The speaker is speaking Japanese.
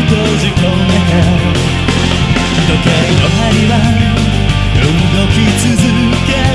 閉じ込め時計の針は動き続け